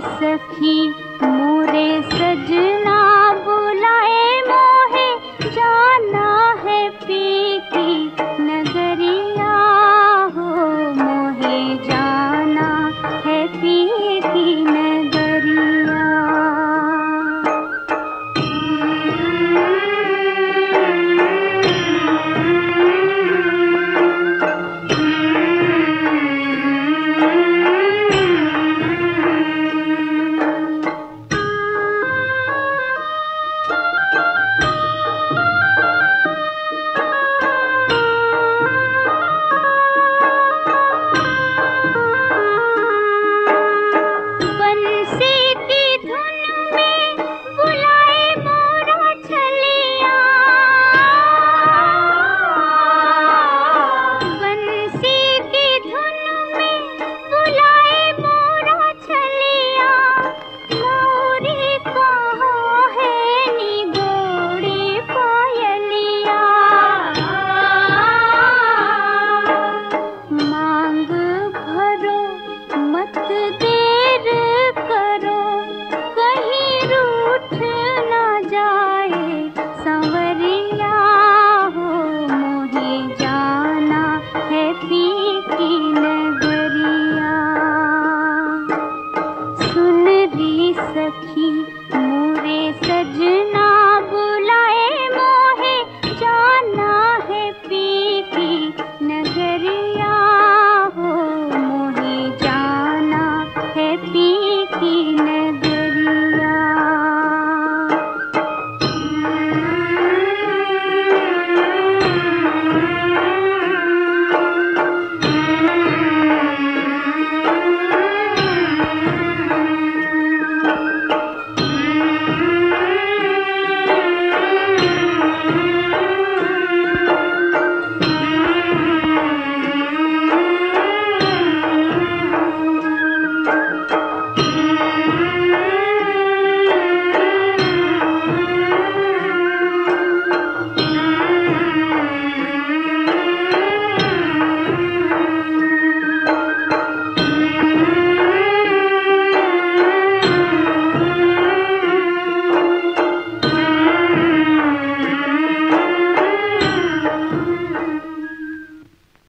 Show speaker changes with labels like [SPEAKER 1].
[SPEAKER 1] सखी मोरे सज 听。